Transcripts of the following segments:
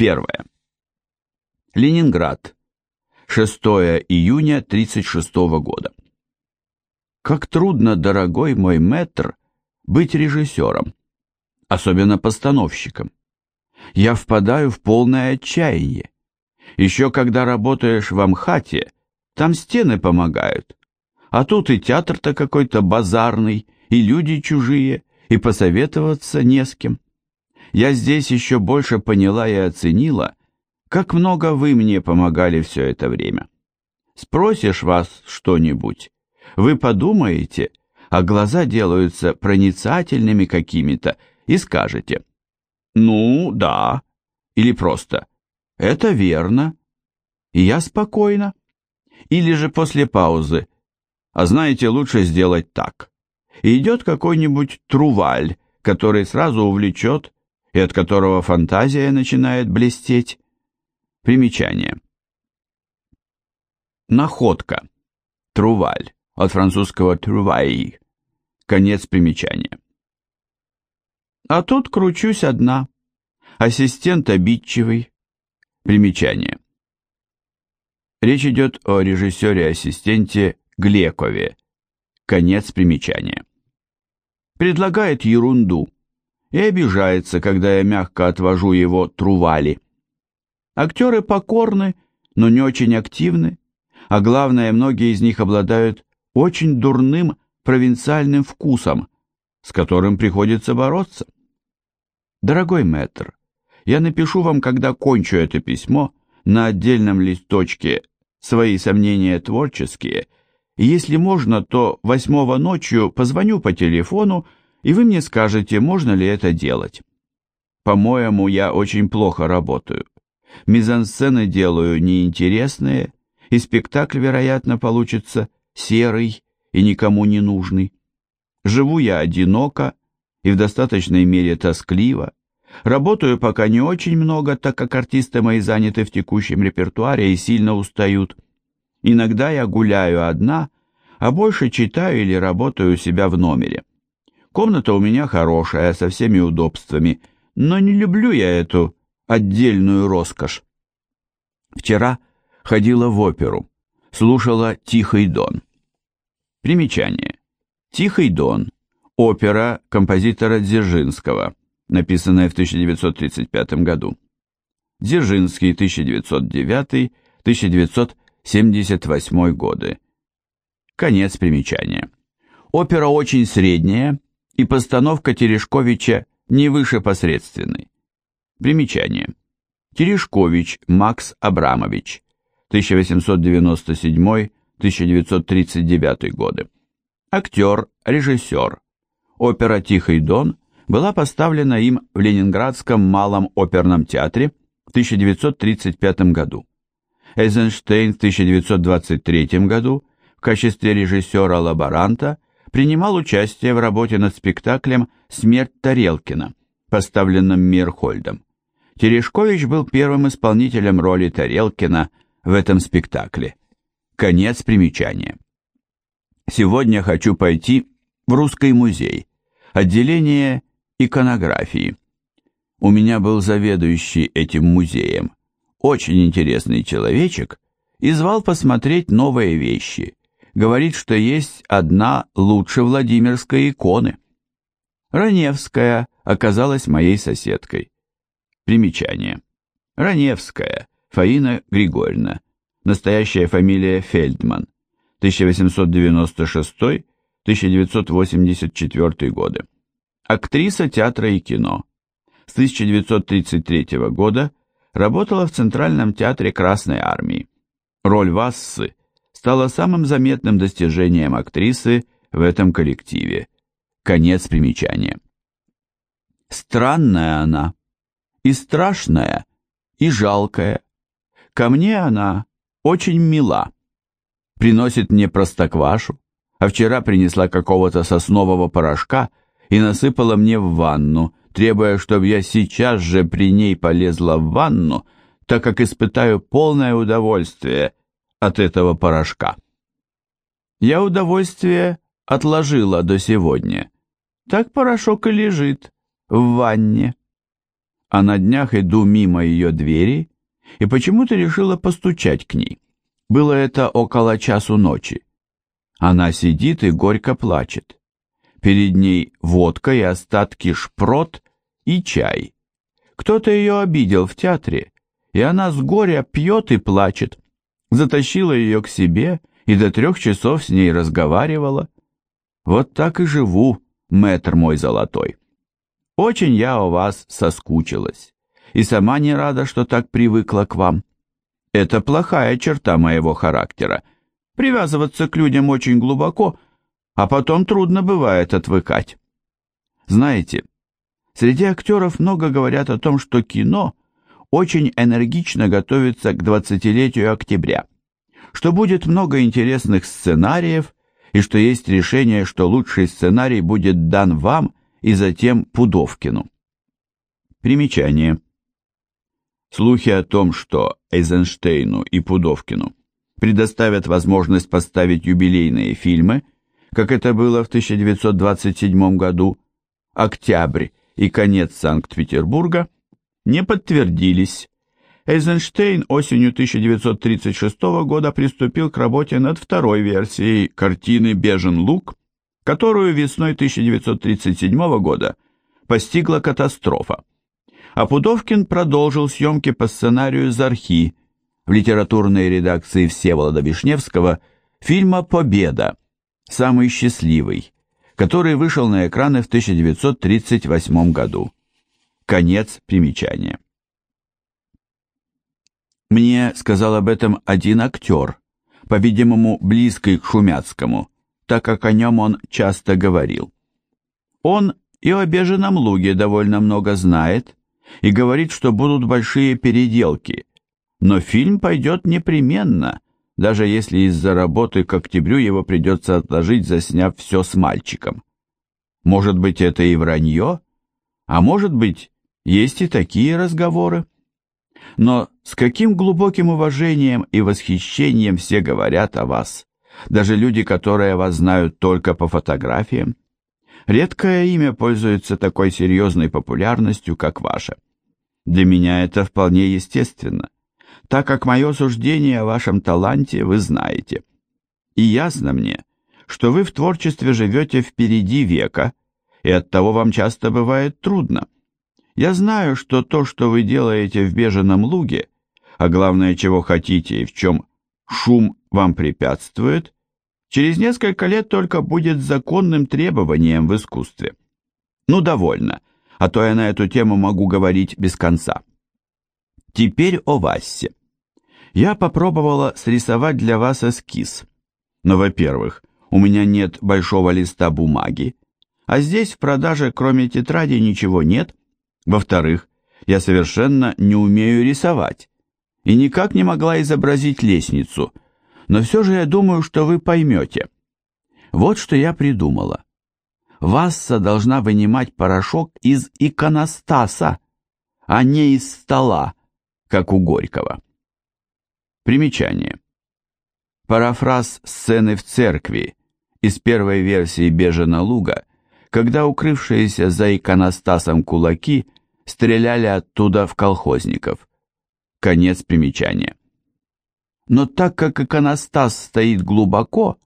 Первое. Ленинград. 6 июня 1936 года. Как трудно, дорогой мой мэтр, быть режиссером, особенно постановщиком. Я впадаю в полное отчаяние. Еще когда работаешь в Амхате, там стены помогают. А тут и театр-то какой-то базарный, и люди чужие, и посоветоваться не с кем. Я здесь еще больше поняла и оценила, как много вы мне помогали все это время. Спросишь вас что-нибудь, вы подумаете, а глаза делаются проницательными какими-то, и скажете «Ну, да», или просто «Это верно», и я спокойно. Или же после паузы «А знаете, лучше сделать так». И идет какой-нибудь труваль, который сразу увлечет и от которого фантазия начинает блестеть. Примечание. Находка. Труваль. От французского труваи. Конец примечания. А тут кручусь одна. Ассистент обидчивый. Примечание. Речь идет о режиссере-ассистенте Глекове. Конец примечания. Предлагает ерунду и обижается, когда я мягко отвожу его трували. Актеры покорны, но не очень активны, а главное, многие из них обладают очень дурным провинциальным вкусом, с которым приходится бороться. Дорогой мэтр, я напишу вам, когда кончу это письмо, на отдельном листочке свои сомнения творческие, и если можно, то восьмого ночью позвоню по телефону и вы мне скажете, можно ли это делать. По-моему, я очень плохо работаю. Мизансцены делаю неинтересные, и спектакль, вероятно, получится серый и никому не нужный. Живу я одиноко и в достаточной мере тоскливо. Работаю пока не очень много, так как артисты мои заняты в текущем репертуаре и сильно устают. Иногда я гуляю одна, а больше читаю или работаю у себя в номере. Комната у меня хорошая, со всеми удобствами, но не люблю я эту отдельную роскошь. Вчера ходила в оперу, слушала «Тихий дон». Примечание. «Тихий дон» – опера композитора Дзержинского, написанная в 1935 году. Дзержинский, 1909-1978 годы. Конец примечания. Опера очень средняя, и постановка Терешковича не выше посредственной. Примечание. Терешкович Макс Абрамович, 1897-1939 годы. Актер, режиссер. Опера «Тихий дон» была поставлена им в Ленинградском малом оперном театре в 1935 году. Эйзенштейн в 1923 году в качестве режиссера-лаборанта – принимал участие в работе над спектаклем «Смерть Тарелкина», поставленным Мирхольдом. Терешкович был первым исполнителем роли Тарелкина в этом спектакле. Конец примечания. Сегодня хочу пойти в Русский музей, отделение иконографии. У меня был заведующий этим музеем, очень интересный человечек, и звал посмотреть новые вещи, говорит, что есть одна лучше Владимирской иконы. Раневская оказалась моей соседкой. Примечание. Раневская, Фаина Григорьевна, настоящая фамилия Фельдман, 1896-1984 годы. Актриса театра и кино. С 1933 года работала в Центральном театре Красной Армии. Роль Вассы стало самым заметным достижением актрисы в этом коллективе. Конец примечания. Странная она, и страшная, и жалкая. Ко мне она очень мила. Приносит мне простоквашу, а вчера принесла какого-то соснового порошка и насыпала мне в ванну, требуя, чтобы я сейчас же при ней полезла в ванну, так как испытаю полное удовольствие от этого порошка. Я удовольствие отложила до сегодня. Так порошок и лежит в ванне. а на днях иду мимо ее двери и почему-то решила постучать к ней. Было это около часу ночи. Она сидит и горько плачет. Перед ней водка и остатки шпрот и чай. Кто-то ее обидел в театре, и она с горя пьет и плачет. Затащила ее к себе и до трех часов с ней разговаривала. Вот так и живу, мэтр мой золотой. Очень я у вас соскучилась, и сама не рада, что так привыкла к вам. Это плохая черта моего характера. Привязываться к людям очень глубоко, а потом трудно бывает отвыкать. Знаете, среди актеров много говорят о том, что кино очень энергично готовится к 20-летию октября, что будет много интересных сценариев и что есть решение, что лучший сценарий будет дан вам и затем Пудовкину. Примечание. Слухи о том, что Эйзенштейну и Пудовкину предоставят возможность поставить юбилейные фильмы, как это было в 1927 году, «Октябрь» и «Конец Санкт-Петербурга», не подтвердились. Эйзенштейн осенью 1936 года приступил к работе над второй версией картины «Бежен лук», которую весной 1937 года постигла катастрофа а Пудовкин продолжил съемки по сценарию «Зархи» в литературной редакции Всеволода Вишневского фильма «Победа», самый счастливый, который вышел на экраны в 1938 году. Конец примечания. Мне сказал об этом один актер, по-видимому, близкий к Шумяцкому, так как о нем он часто говорил. Он и о Беженом луге довольно много знает, и говорит, что будут большие переделки, но фильм пойдет непременно, даже если из-за работы к октябрю его придется отложить, засняв все с мальчиком. Может быть, это и вранье, а может быть, есть и такие разговоры. Но с каким глубоким уважением и восхищением все говорят о вас, даже люди, которые вас знают только по фотографиям. Редкое имя пользуется такой серьезной популярностью, как ваше. Для меня это вполне естественно, так как мое суждение о вашем таланте вы знаете. И ясно мне, что вы в творчестве живете впереди века, и оттого вам часто бывает трудно. Я знаю, что то, что вы делаете в Беженом луге, а главное, чего хотите и в чем шум вам препятствует, через несколько лет только будет законным требованием в искусстве. Ну, довольно а то я на эту тему могу говорить без конца. Теперь о Вассе. Я попробовала срисовать для вас эскиз. Но, во-первых, у меня нет большого листа бумаги, а здесь в продаже кроме тетради ничего нет. Во-вторых, я совершенно не умею рисовать и никак не могла изобразить лестницу, но все же я думаю, что вы поймете. Вот что я придумала. Васса должна вынимать порошок из иконостаса, а не из стола, как у Горького. Примечание. Парафраз сцены в церкви из первой версии Бежена Луга, когда укрывшиеся за иконостасом кулаки стреляли оттуда в колхозников. Конец примечания. Но так как иконостас стоит глубоко,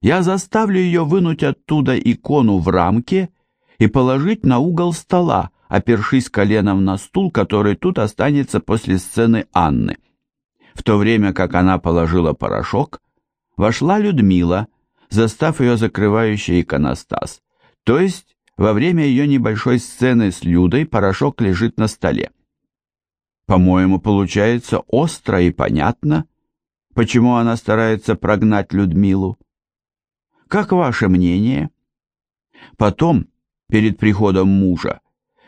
я заставлю ее вынуть оттуда икону в рамке и положить на угол стола, опершись коленом на стул, который тут останется после сцены Анны. В то время как она положила порошок, вошла Людмила, застав ее закрывающий иконостас, то есть во время ее небольшой сцены с Людой порошок лежит на столе. По-моему, получается остро и понятно, почему она старается прогнать Людмилу. Как ваше мнение? Потом, перед приходом мужа,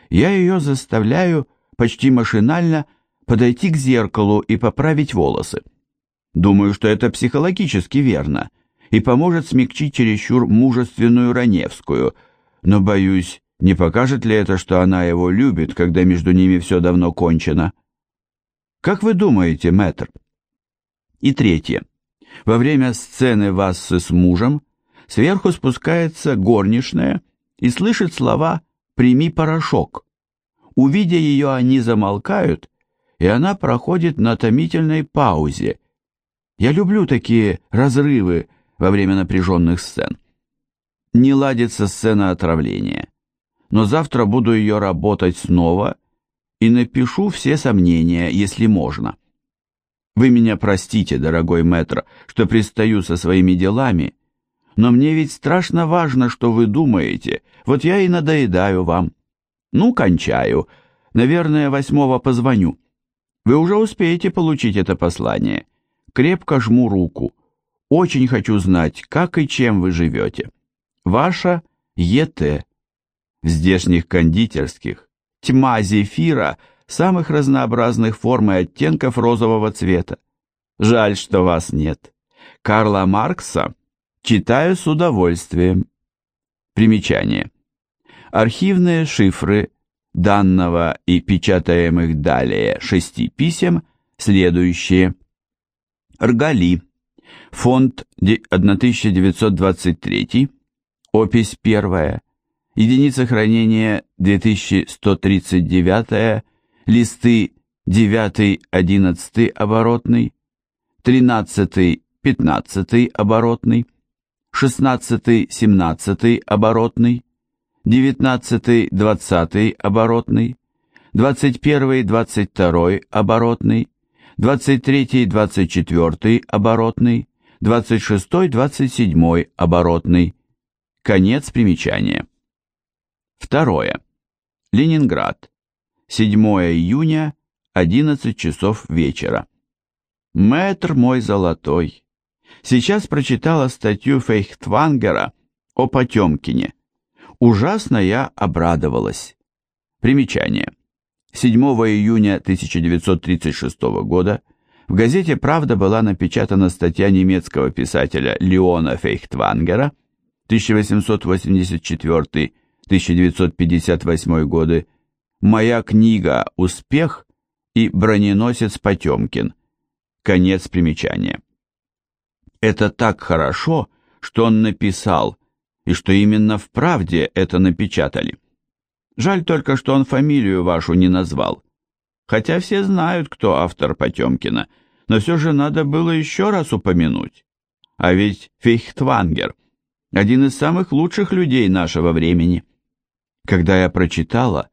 я ее заставляю почти машинально подойти к зеркалу и поправить волосы. Думаю, что это психологически верно и поможет смягчить чересчур мужественную Раневскую, но, боюсь, не покажет ли это, что она его любит, когда между ними все давно кончено? Как вы думаете, мэтр? И третье. Во время сцены Вассы с мужем Сверху спускается горничная и слышит слова «прими порошок». Увидя ее, они замолкают, и она проходит на томительной паузе. Я люблю такие разрывы во время напряженных сцен. Не ладится сцена отравления, но завтра буду ее работать снова и напишу все сомнения, если можно. Вы меня простите, дорогой мэтр, что пристаю со своими делами, но мне ведь страшно важно, что вы думаете, вот я и надоедаю вам. Ну, кончаю. Наверное, восьмого позвоню. Вы уже успеете получить это послание. Крепко жму руку. Очень хочу знать, как и чем вы живете. Ваша ЕТ. В здешних кондитерских тьма зефира самых разнообразных форм и оттенков розового цвета. Жаль, что вас нет. Карла Маркса читаю с удовольствием. Примечание. Архивные шифры данного и печатаемых далее шести писем следующие. Ргали. Фонд 1923. Опись первая. Единица хранения 2139. Листы 9-11 оборотный. 13-15 оборотный. 16-17 оборотный. 19-20 оборотный, 21-22 оборотный, 23-24 оборотный, 26-27 оборотный. Конец примечания. Второе. Ленинград. 7 июня, 11 часов вечера. Мэтр мой золотой. Сейчас прочитала статью Фейхтвангера о Потемкине. Ужасно я обрадовалась. Примечание. 7 июня 1936 года в газете «Правда» была напечатана статья немецкого писателя Леона Фейхтвангера 1884-1958 годы «Моя книга «Успех» и «Броненосец Потемкин». Конец примечания. Это так хорошо, что он написал – и что именно в правде это напечатали. Жаль только, что он фамилию вашу не назвал. Хотя все знают, кто автор Потемкина, но все же надо было еще раз упомянуть. А ведь Фейхтвангер – один из самых лучших людей нашего времени. Когда я прочитала,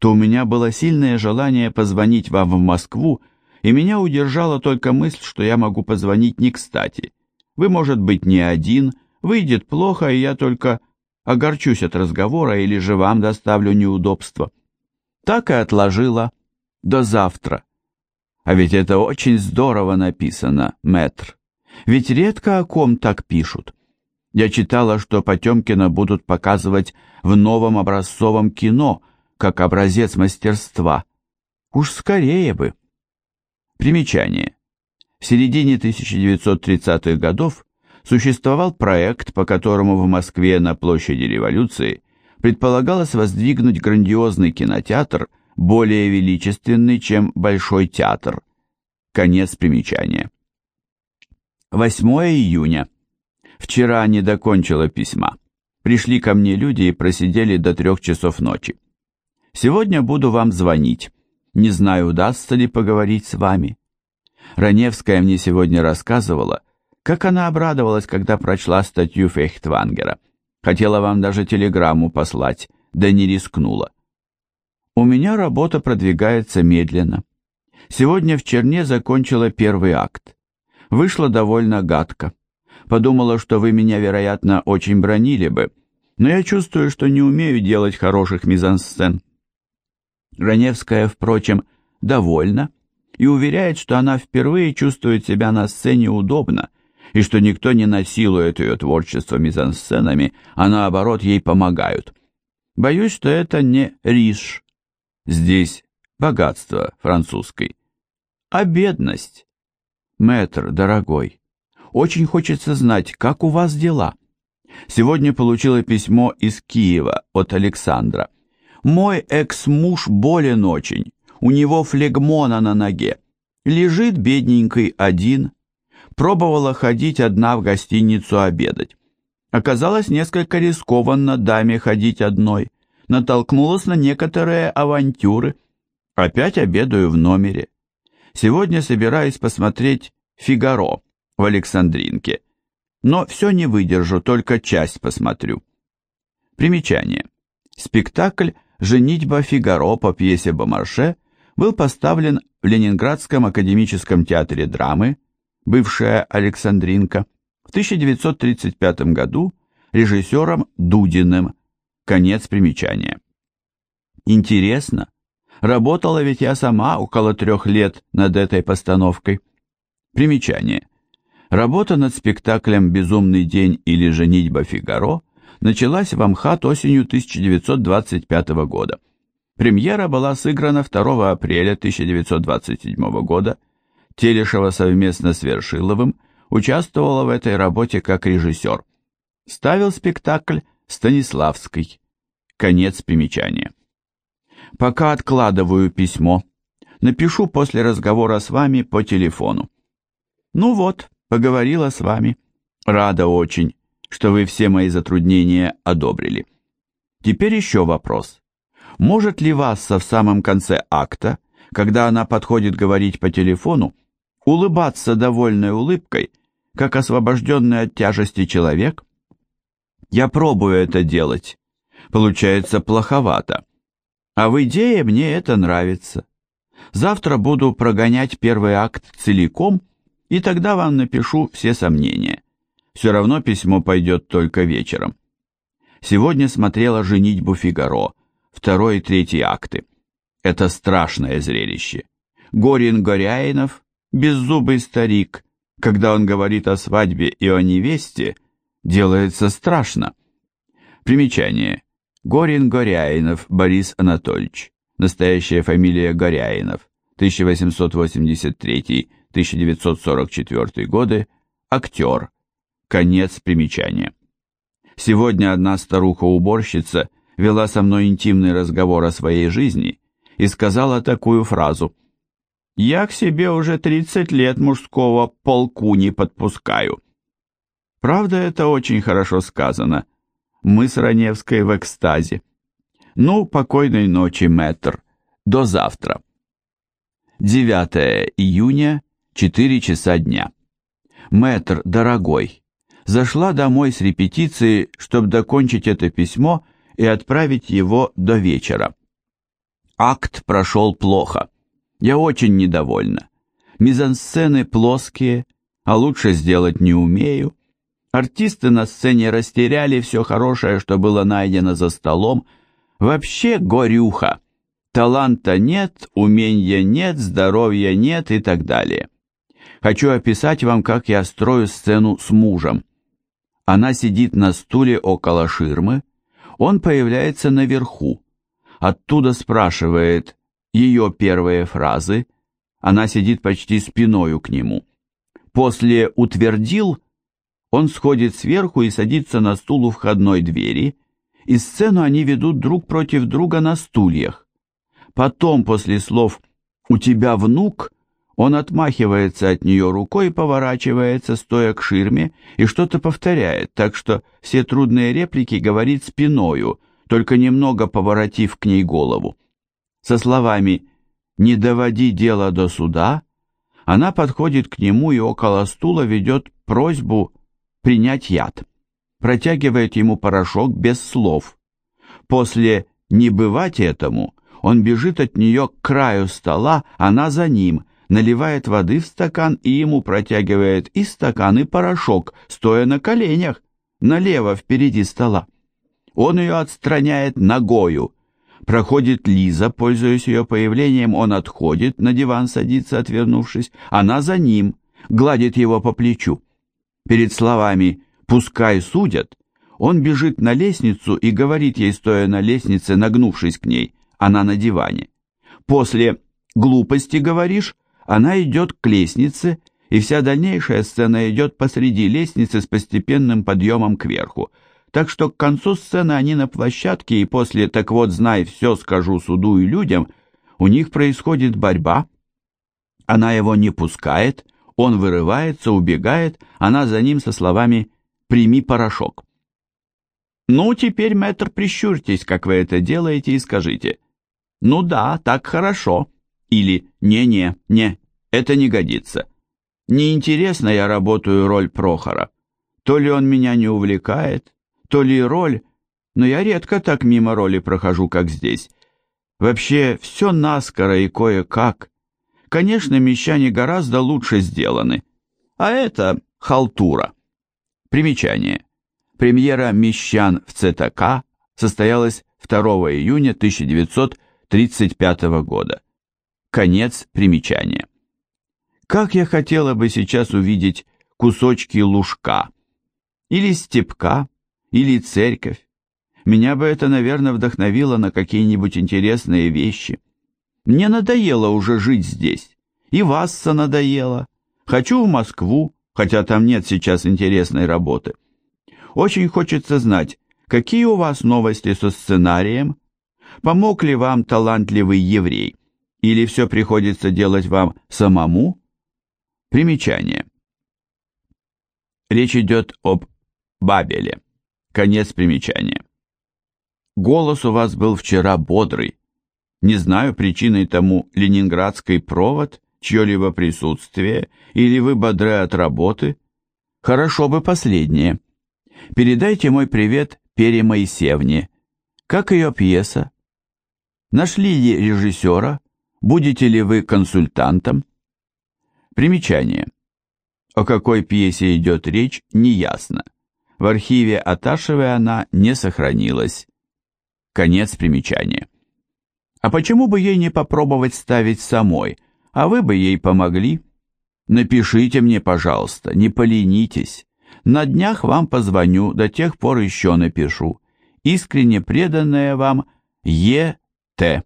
то у меня было сильное желание позвонить вам в Москву, и меня удержала только мысль, что я могу позвонить не кстати. Вы, может быть, не один – Выйдет плохо, и я только огорчусь от разговора или же вам доставлю неудобства. Так и отложила до завтра. А ведь это очень здорово написано, мэтр. Ведь редко о ком так пишут. Я читала, что Потемкина будут показывать в новом образцовом кино, как образец мастерства. Уж скорее бы. Примечание. В середине 1930-х годов существовал проект, по которому в Москве на площади революции предполагалось воздвигнуть грандиозный кинотеатр, более величественный, чем Большой театр. Конец примечания. 8 июня. Вчера не докончила письма. Пришли ко мне люди и просидели до трех часов ночи. Сегодня буду вам звонить. Не знаю, удастся ли поговорить с вами. Раневская мне сегодня рассказывала, как она обрадовалась, когда прочла статью Фейхтвангера. Хотела вам даже телеграмму послать, да не рискнула. У меня работа продвигается медленно. Сегодня в Черне закончила первый акт. Вышла довольно гадко. Подумала, что вы меня, вероятно, очень бронили бы, но я чувствую, что не умею делать хороших мизансцен. Раневская, впрочем, довольна и уверяет, что она впервые чувствует себя на сцене удобно, и что никто не насилует ее творчество мизансценами, а наоборот ей помогают. Боюсь, что это не риш. Здесь богатство французской, а бедность. Мэтр, дорогой, очень хочется знать, как у вас дела. Сегодня получила письмо из Киева от Александра. Мой экс-муж болен очень, у него флегмона на ноге. Лежит бедненький один, пробовала ходить одна в гостиницу обедать. Оказалось несколько рискованно даме ходить одной, натолкнулась на некоторые авантюры. Опять обедаю в номере. Сегодня собираюсь посмотреть «Фигаро» в Александринке, но все не выдержу, только часть посмотрю. Примечание. Спектакль «Женитьба Фигаро» по пьесе Бомарше был поставлен в Ленинградском академическом театре драмы, бывшая Александринка, в 1935 году режиссером Дудиным. Конец примечания. Интересно, работала ведь я сама около трех лет над этой постановкой. Примечание. Работа над спектаклем «Безумный день» или «Женитьба Фигаро» началась в Амхат осенью 1925 года. Премьера была сыграна 2 апреля 1927 года. Телешева совместно с Вершиловым участвовала в этой работе как режиссер. Ставил спектакль Станиславский. Конец примечания. Пока откладываю письмо, напишу после разговора с вами по телефону. Ну вот, поговорила с вами. Рада очень, что вы все мои затруднения одобрили. Теперь еще вопрос. Может ли Васса в самом конце акта, когда она подходит говорить по телефону, улыбаться довольной улыбкой, как освобожденный от тяжести человек? Я пробую это делать. Получается плоховато. А в идее мне это нравится. Завтра буду прогонять первый акт целиком, и тогда вам напишу все сомнения. Все равно письмо пойдет только вечером. Сегодня смотрела «Женитьбу Фигаро», второй и третий акты. Это страшное зрелище. Горин Горяинов, беззубый старик, когда он говорит о свадьбе и о невесте – делается страшно. Примечание. Горин Горяинов Борис Анатольевич. Настоящая фамилия Горяинов. 1883-1944 годы. Актер. Конец примечания. Сегодня одна старуха-уборщица вела со мной интимный разговор о своей жизни и сказала такую фразу «Я к себе уже 30 лет мужского полку не подпускаю». Правда, это очень хорошо сказано. Мы с Раневской в экстазе. Ну, покойной ночи, мэтр. До завтра. 9 июня, 4 часа дня. Мэтр, дорогой, зашла домой с репетиции, чтобы докончить это письмо и отправить его до вечера. Акт прошел плохо. Я очень недовольна. Мизансцены плоские, а лучше сделать не умею. Артисты на сцене растеряли все хорошее, что было найдено за столом. Вообще горюха. Таланта нет, умения нет, здоровья нет и так далее. Хочу описать вам, как я строю сцену с мужем. Она сидит на стуле около ширмы, он появляется наверху. Оттуда спрашивает ее первые фразы, она сидит почти спиною к нему. После «утвердил» Он сходит сверху и садится на стул у входной двери, и сцену они ведут друг против друга на стульях. Потом, после слов «У тебя внук», он отмахивается от нее рукой поворачивается, стоя к ширме, и что-то повторяет, так что все трудные реплики говорит спиною, только немного поворотив к ней голову. Со словами «Не доводи дело до суда», она подходит к нему и около стула ведет просьбу принять яд. Протягивает ему порошок без слов. После «не бывать этому» он бежит от нее к краю стола, она за ним, наливает воды в стакан и ему протягивает и стакан, и порошок, стоя на коленях, налево впереди стола. Он ее отстраняет ногою. Проходит Лиза, пользуясь ее появлением, он отходит, на диван садится, отвернувшись, она за ним, гладит его по плечу. Перед словами «пускай судят», он бежит на лестницу и говорит ей, стоя на лестнице, нагнувшись к ней, она на диване. После «глупости говоришь», она идет к лестнице, и вся дальнейшая сцена идет посреди лестницы с постепенным подъемом кверху. Так что к концу сцены они на площадке, и после «так вот, знай, все скажу суду и людям», у них происходит борьба. Она его не пускает, он вырывается, убегает, она за ним со словами «прими порошок». Ну, теперь, мэтр, прищурьтесь, как вы это делаете, и скажите. Ну да, так хорошо. Или не-не, не, это не годится. Неинтересно я работаю роль Прохора. То ли он меня не увлекает, то ли роль, но я редко так мимо роли прохожу, как здесь. Вообще, все наскоро и кое-как. Конечно, мещане гораздо лучше сделаны. А это халтура. Примечание. Премьера «Мещан» в ЦТК состоялась 2 июня 1935 года. Конец примечания. Как я хотела бы сейчас увидеть кусочки лужка, или степка, или церковь. Меня бы это, наверное, вдохновило на какие-нибудь интересные вещи. Мне надоело уже жить здесь. И Васса надоело. Хочу в Москву, хотя там нет сейчас интересной работы. Очень хочется знать, какие у вас новости со сценарием? Помог ли вам талантливый еврей? Или все приходится делать вам самому? Примечание. Речь идет об Бабеле. Конец примечания. Голос у вас был вчера бодрый. Не знаю, причиной тому ленинградский провод, чье-либо присутствие, или вы бодры от работы. Хорошо бы последнее. Передайте мой привет Пере Моисевне. Как ее пьеса? Нашли ли режиссера? Будете ли вы консультантом? Примечание. О какой пьесе идет речь, неясно. В архиве Аташевой она не сохранилась. Конец примечания. А почему бы ей не попробовать ставить самой, а вы бы ей помогли? Напишите мне, пожалуйста, не поленитесь. На днях вам позвоню, до тех пор еще напишу. Искренне преданная вам Е.Т.